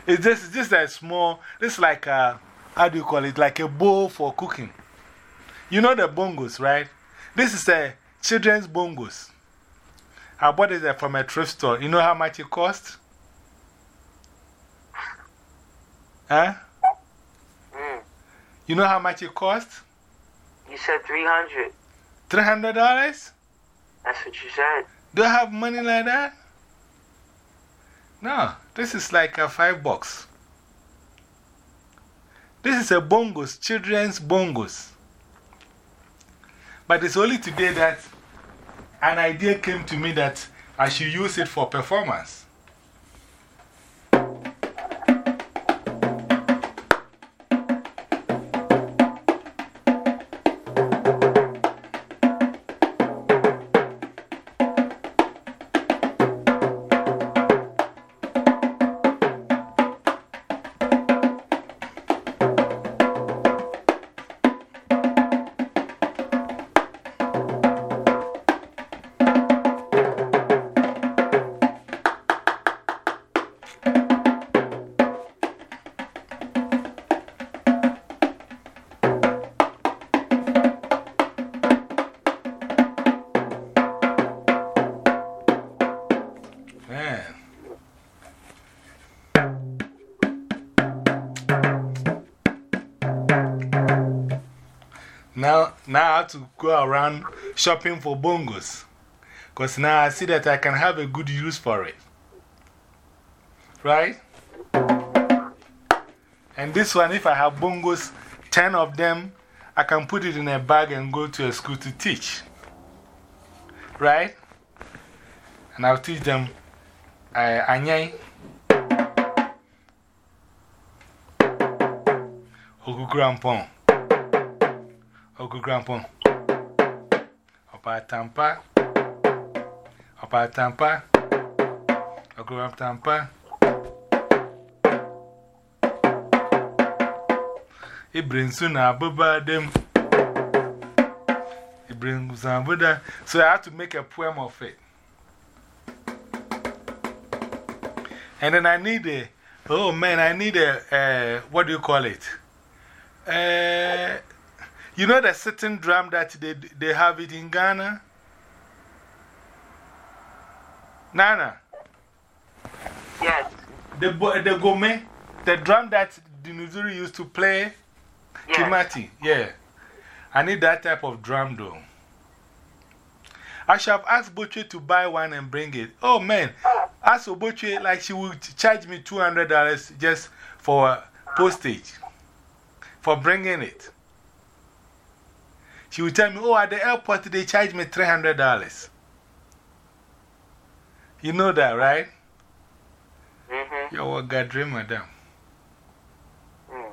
Speaker 1: it's just, just a small, it's like a, how do you call it? Like a bowl for cooking. You know the bongos, right? This is a children's bongos. I bought it from a thrift store. You know how much it cost? Huh? You know how much it cost?
Speaker 2: You said 300
Speaker 1: $300?
Speaker 2: That's what you said.
Speaker 1: Do I have money like that? No, this is like a five bucks. This is a bongos, children's bongos. But it's only today that an idea came to me that I should use it for performance. Have to go around shopping for bongos. Because now I see that I can have a good use for it. Right? And this one, if I have bongos, 10 of them, I can put it in a bag and go to a school to teach. Right? And I'll teach them uh, Anyai, Okugrampon, Okugrampon, Opatampa, Opatampa, Okuramtampa. Ibrahim Suna Abuba them. Ibrahim Zambuda. So I had to make a poem of it. And then I need a, oh man, I need a,、uh, what do you call it? Uh, you know the certain drum that they, they have it in Ghana? Nana?
Speaker 2: Yes.
Speaker 1: The, the gome, the drum that Dinizulu used to play?
Speaker 2: Yes.
Speaker 1: Kimati, yeah. I need that type of drum though. I should have asked Butcher to buy one and bring it. Oh man, oh. ask Butcher like she would charge me $200 just for postage, for bringing it. She would tell me, oh, at the airport they charge me $300. You know that, right?
Speaker 2: Mm -hmm.
Speaker 1: You're a good dream, madam.
Speaker 2: Mm.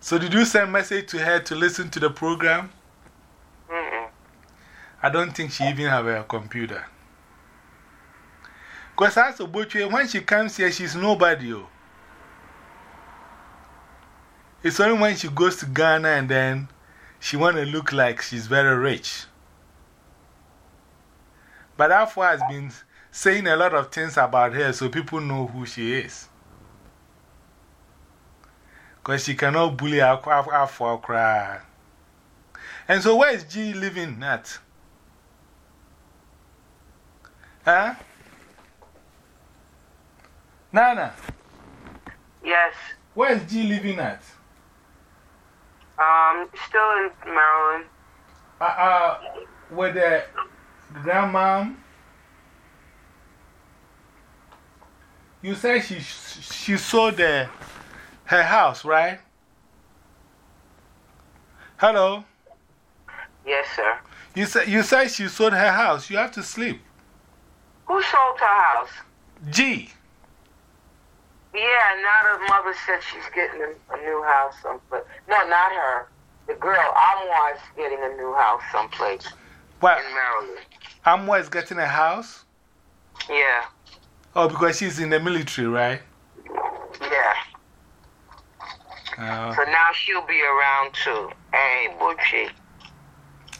Speaker 1: So, did you send message to her to listen to the program?
Speaker 2: Mm -mm.
Speaker 1: I don't think she even have a computer. Because as a butcher, when she comes here, she's nobody. Oh. It's only when she goes to Ghana and then she want to look like she's very rich. But Afua has been saying a lot of things about her so people know who she is. Because she cannot bully Afua cry. And so, where is G living at? Huh? Nana,
Speaker 2: Yes.
Speaker 1: where is G living at?
Speaker 2: Um, still in Maryland.
Speaker 1: Uh, uh, with the grandmom? You said she, she sold the, her house, right? Hello?
Speaker 2: Yes, sir.
Speaker 1: You, say, you said she sold her house. You have to sleep.
Speaker 2: Who sold her house?
Speaker 1: G.
Speaker 2: Yeah, now the mother said she's getting a, a new house someplace. No, not her. The girl, Amwa, is getting a new house someplace
Speaker 1: What?
Speaker 2: in Maryland.
Speaker 1: Amwa is getting a house?
Speaker 2: Yeah,
Speaker 1: Oh, because she's in the military, right?
Speaker 2: yeah.
Speaker 1: Uh,
Speaker 2: So now she'll be around too. Hey, Butchie.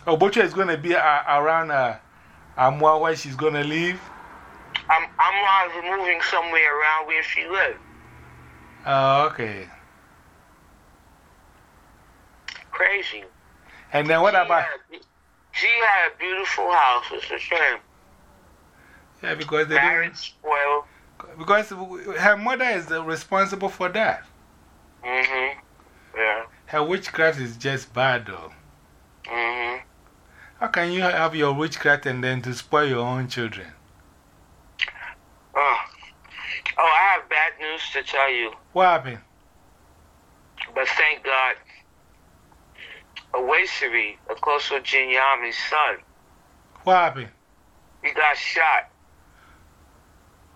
Speaker 1: oh, Butcher is going to be uh, around uh, Amwa where she's going to live?
Speaker 2: I'm, Amwa is moving somewhere around where she lives.
Speaker 1: Oh, okay.
Speaker 2: Crazy.
Speaker 1: And then what
Speaker 2: She
Speaker 1: about.
Speaker 2: had- She had a beautiful house. It's a shame.
Speaker 1: Yeah, because they
Speaker 2: Married,
Speaker 1: didn't,
Speaker 2: spoiled.
Speaker 1: Because her mother is responsible for that.
Speaker 2: Mm hmm. Yeah.
Speaker 1: Her witchcraft is just bad, though.
Speaker 2: Mm hmm.
Speaker 1: How can you have your witchcraft and then to spoil your own children?
Speaker 2: Oh. Oh, I have bad news to tell you.
Speaker 1: What happened?
Speaker 2: But thank God, Awasiri, a close with Jinyami's son,
Speaker 1: What happened?
Speaker 2: he got shot.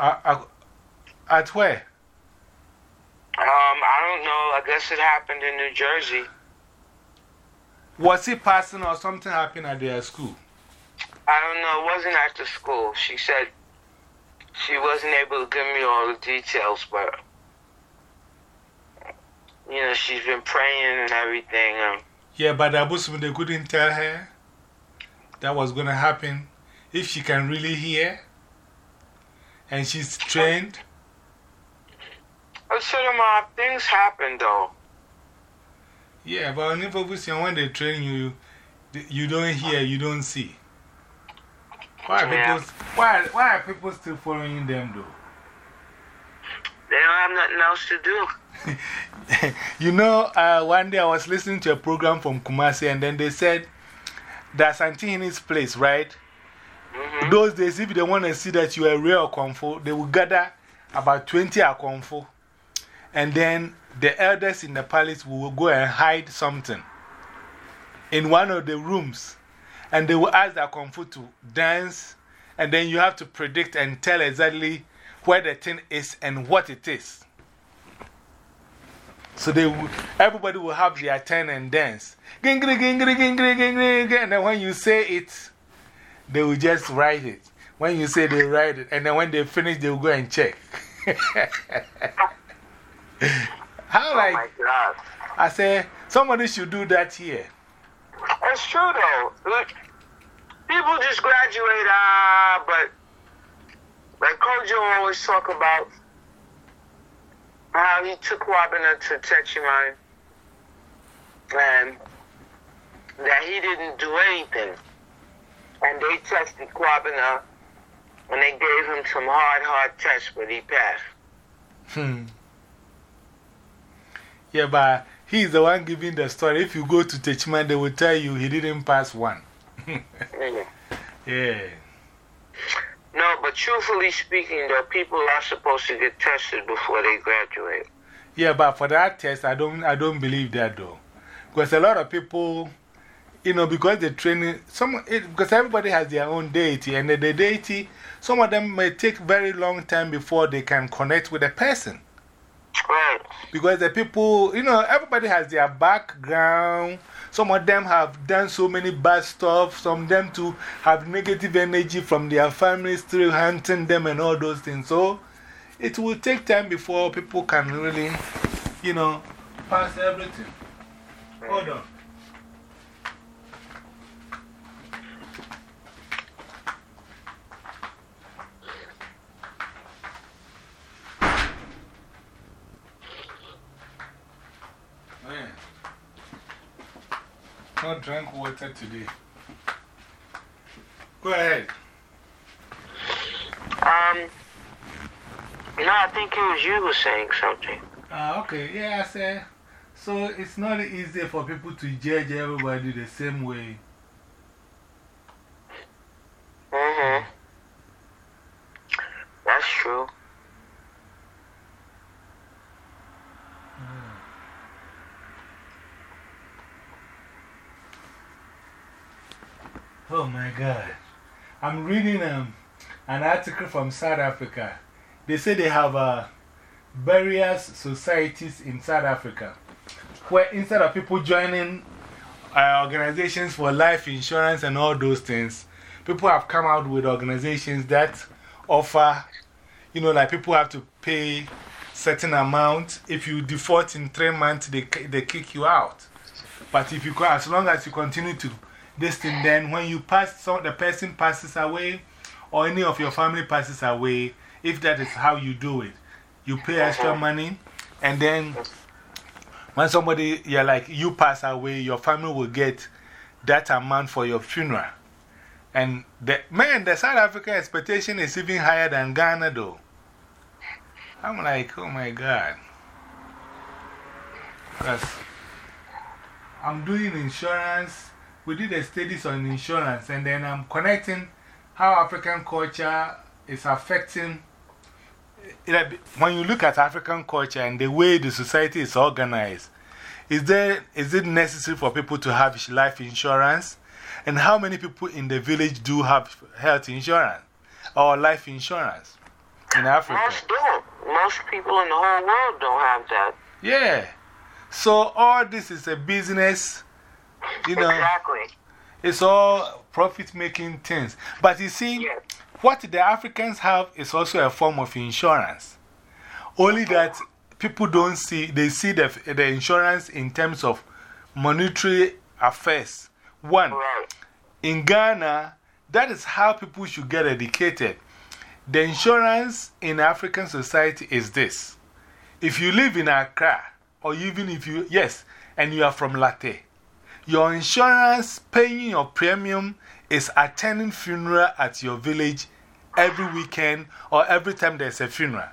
Speaker 1: Uh, uh, at where?
Speaker 2: Um, I don't know. I guess it happened in New Jersey.
Speaker 1: Was he passing or something happened at their school?
Speaker 2: I don't know. It wasn't at the school. She said she wasn't able to give me all the details, but you know, she's been praying and everything. Um,
Speaker 1: Yeah, but Abusum, they couldn't tell her that was going to happen if she can really hear and she's trained.
Speaker 2: I said, Mom, things happen though.
Speaker 1: Yeah, but on when they train you, you don't hear, you don't see. Why are,
Speaker 2: Yeah.
Speaker 1: people, why, why are people still following them, though?
Speaker 2: They don't have nothing else to do.
Speaker 1: you know, uh, one day I was listening to a program from Kumasi, and then they said that's Antihini's place, right?
Speaker 2: -hmm.
Speaker 1: Those days, if they want to see that you are real Akonfo, they will gather about 20 Akonfo, and then the elders in the palace will go and hide something in one of the rooms, and they will ask the Akonfo to dance, and then you have to predict and tell exactly where the thing is and what it is. So they will, everybody will have their turn and dance. Gingri, gingri, gingri, gingri, and then when you say it, they will just write it. When you say they write it, and then when they finish, they will go and check. How
Speaker 2: Oh
Speaker 1: like, I say, somebody should do that here.
Speaker 2: It's true though. Look, people just graduate, ah, but like Kojo always talk about how he took Wabena to Techiman and that he didn't do anything. And they tested Kwabena and they gave him some hard, hard tests, but he passed.
Speaker 1: Hmm. Yeah, but he's the one giving the story. If you go to Techiman, they will tell you he didn't pass one. Yeah.
Speaker 2: No, but truthfully speaking, though, people are supposed to get tested before they graduate.
Speaker 1: Yeah, but for that test, I don't, I don't believe that though. Because a lot of people, you know, because the training, some, it, because everybody has their own deity, and the, the deity, some of them may take very long time before they can connect with a person. Because the people, you know, everybody has their background. Some of them have done so many bad stuff. Some of them too have negative energy from their families still hunting them and all those things. So it will take time before people can really, you know, pass everything. Hold on. Not drink water today. Go ahead.
Speaker 2: Um, know, I think it was you who was saying something.
Speaker 1: Ah, okay. Yeah, I said. So it's not easy for people to judge everybody the same way. God. I'm reading um, an article from South Africa. They say they have uh, various societies in South Africa where instead of people joining uh, organizations for life insurance and all those things, people have come out with organizations that offer, you know, like people have to pay certain amount. If you default in three months, they, they kick you out. But if you, as long as you continue to this thing, then when you pass, so the person passes away or any of your family passes away, if that is how you do it, you pay uh-huh. extra money and then when somebody, you're like, you pass away, your family will get that amount for your funeral. And the, man, the South African expectation is even higher than Ghana, though. I'm like, oh my God. Because I'm doing insurance. We did a studies on insurance, and then I'm connecting how African culture is affecting. Eh, when you look at African culture and the way the society is organized, is, there, is it necessary for people to have life insurance? And how many people in the village do have health insurance or life insurance in Africa?
Speaker 2: Most don't. Most people in the whole world don't have that.
Speaker 1: Yeah. So all this is a business, you know.
Speaker 2: Exactly.
Speaker 1: It's all profit making things. But you see, what the Africans have is also a form of insurance. Only that people don't see, they see the, the insurance in terms of monetary affairs. One, in Ghana, that is how people should get educated. The insurance in African society is this. If you live in Accra, or even if you, yes, and you are from Larteh, your insurance paying your premium is attending funeral at your village every weekend or every time there's a funeral.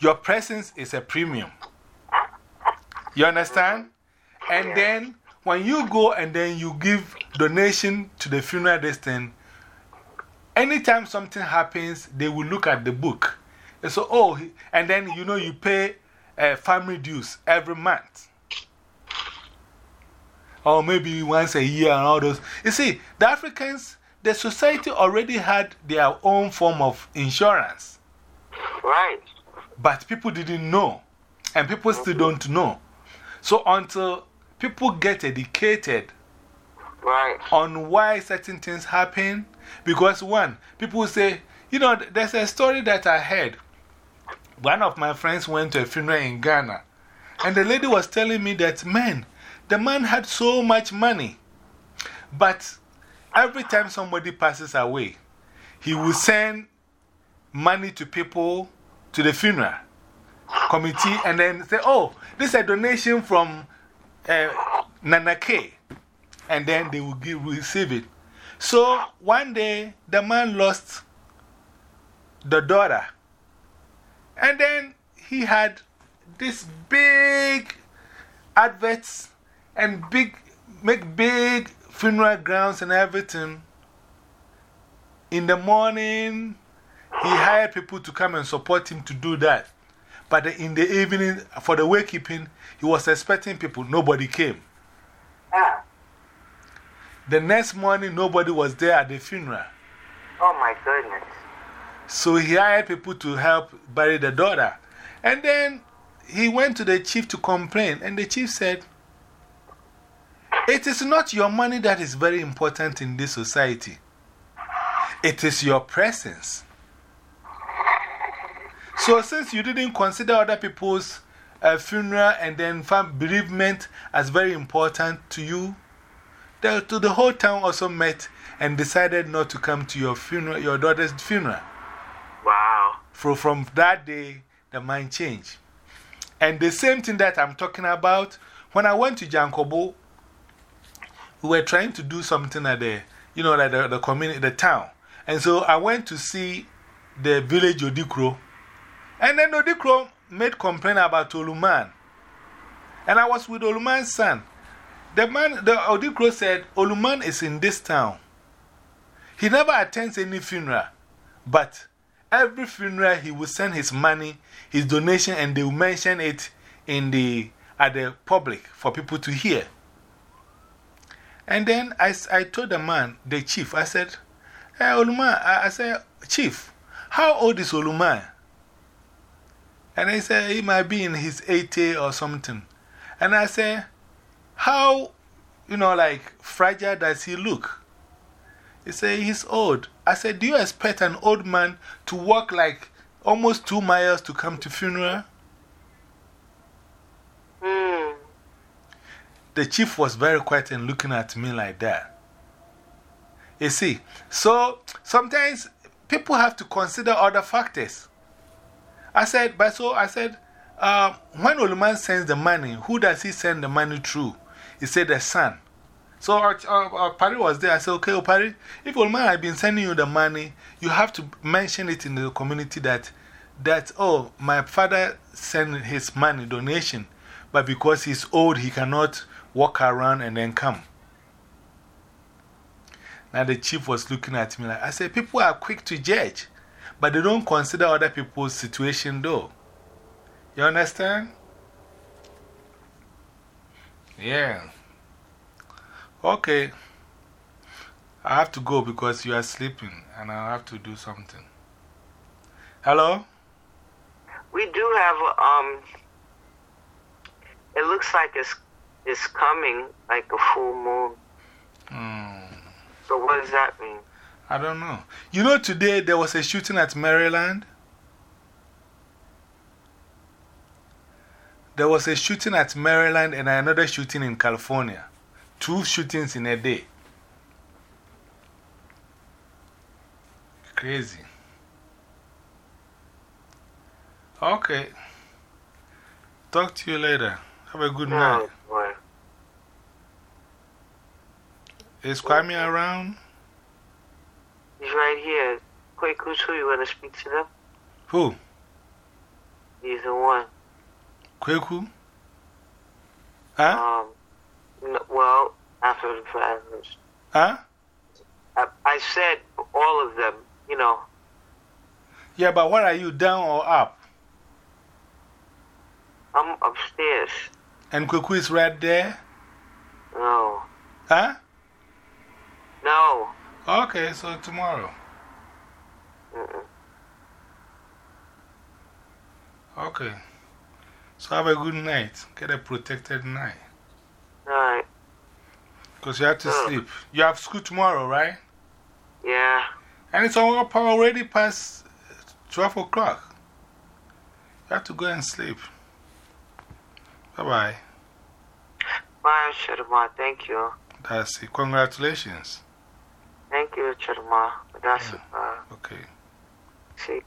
Speaker 1: Your presence is a premium. You understand? And then when you go and then you give donation to the funeral destined, anytime something happens, they will look at the book. And so, oh, and then you know you pay uh, family dues every month. Or maybe once a year and all those. You see, the Africans, the society already had their own form of insurance.
Speaker 2: Right.
Speaker 1: But people didn't know. And people still mm-hmm. don't know. So until people get educated
Speaker 2: right.
Speaker 1: on why certain things happen, because one, people say, you know, there's a story that I heard. One of my friends went to a funeral in Ghana, and the lady was telling me that, man, the man had so much money, but every time somebody passes away, he will send money to people to the funeral committee and then say, oh, this is a donation from uh, Nana K. And then they will give, receive it. So one day, the man lost the daughter. And then he had this big adverts and big, make big funeral grounds and everything. In the morning, he hired people to come and support him to do that. But in the evening, for the wakekeeping, he was expecting people. Nobody came.
Speaker 2: Ah.
Speaker 1: The next morning, nobody was there at the funeral.
Speaker 2: Oh my goodness.
Speaker 1: So he hired people to help bury the daughter. And then he went to the chief to complain. And the chief said, It is not your money that is very important in this society, it is your presence. So, since you didn't consider other people's uh, funeral and then bereavement as very important to you, the, to the whole town also met and decided not to come to your funeral, your daughter's funeral.
Speaker 2: Wow.
Speaker 1: So, from that day, the mind changed. And the same thing that I'm talking about, when I went to Jankobo, we were trying to do something at the, you know, like the, the community, the town. And so I went to see the village Odikro. And then Odikro made complaint about Oluman. And I was with Oluman's son. The man, the Odikro said, Oluman is in this town. He never attends any funeral, but every funeral he will send his money, his donation, and they will mention it in the, at the public for people to hear. And then I, I told the man, the chief, I said, Hey, Oluma, I, I said, Chief, how old is Oluma? And he said, he might be in his 80 or something. And I said, how, you know, like, fragile does he look? He said, he's old. I said, do you expect an old man to walk like almost two miles to come to funeral?
Speaker 2: Hmm.
Speaker 1: The chief was very quiet and looking at me like that. You see, so sometimes people have to consider other factors. I said, but so I said, um, when Oluman sends the money, who does he send the money through? He said, the son. So our, our, our Pari was there. I said, okay, oh, Opari, if Oluman had been sending you the money, you have to mention it in the community that, that oh, my father sent his money, donation, but because he's old, he cannot walk around and then come. Now the chief was looking at me like, I said, people are quick to judge. But they don't consider other people's situation, though. You understand? Yeah. Okay. I have to go because you are sleeping and I have to do something. Hello?
Speaker 2: We do have, um, it looks like it's, it's coming like a full moon.
Speaker 1: Hmm.
Speaker 2: So what does that mean?
Speaker 1: I don't know. You know, today there was a shooting at Maryland. There was a shooting at Maryland and another shooting in California. Two shootings in a day. Crazy. Okay. Talk to you later. Have a good night.
Speaker 2: Oh, boy.
Speaker 1: Is Kwame around?
Speaker 2: He's right here. Quick, who's who? You want to speak to them?
Speaker 1: Who?
Speaker 2: He's the one.
Speaker 1: Kweku? Huh?
Speaker 2: Um, n- well, after the fathers.
Speaker 1: Huh?
Speaker 2: I, I said all of them, you know.
Speaker 1: Yeah, but what are you, down or up?
Speaker 2: I'm upstairs.
Speaker 1: And Kweku is right there?
Speaker 2: No.
Speaker 1: Huh?
Speaker 2: No.
Speaker 1: Okay, so tomorrow.
Speaker 2: Mm-mm.
Speaker 1: Okay. So have a good night. Get a protected night.
Speaker 2: All right.
Speaker 1: Because you have to
Speaker 2: Oh.
Speaker 1: sleep. You have school tomorrow, right?
Speaker 2: Yeah.
Speaker 1: And it's already past 12 o'clock. You have to go and sleep. Bye bye.
Speaker 2: Bye, Chedama. Thank you.
Speaker 1: That's it. Congratulations.
Speaker 2: Thank you, Chedama. That's uh,
Speaker 1: Okay.
Speaker 2: see.